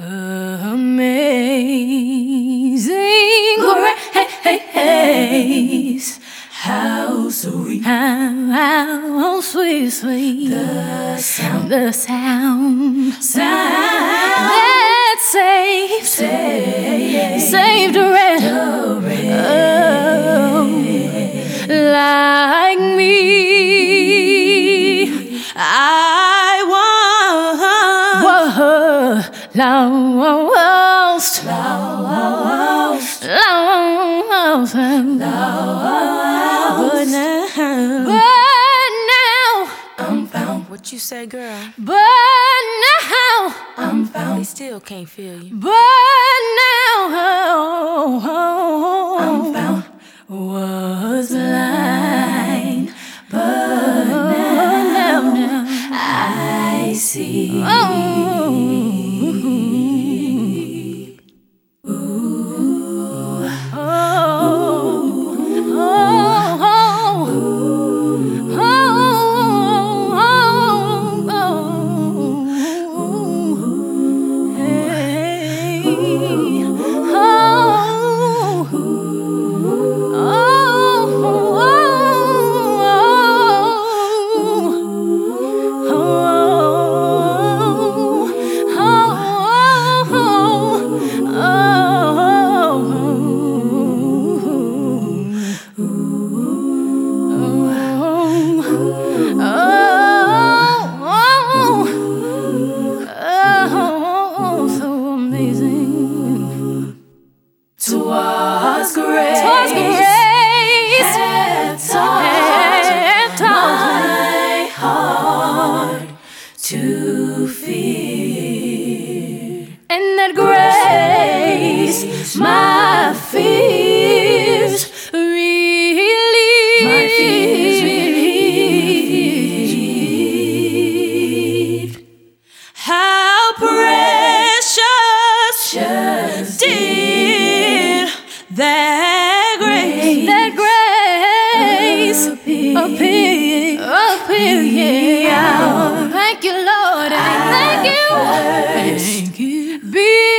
Amazing grace, how sweet, how, sweet, sweet. The sound, the sound, sound. That saved, saved, saved a wretch. Oh, like me. I lost, lost, lost, but now, but now, I'm found. What you say, girl? but now, I'm found. They still can't feel you. but now, I'm found. Towards grace. Twas grace Had taught my heart to fear. and that grace my fears. My fears relieved. How precious Just did that appear. appear, appear, yeah. Thank you, Lord, and thank you, thank you. Be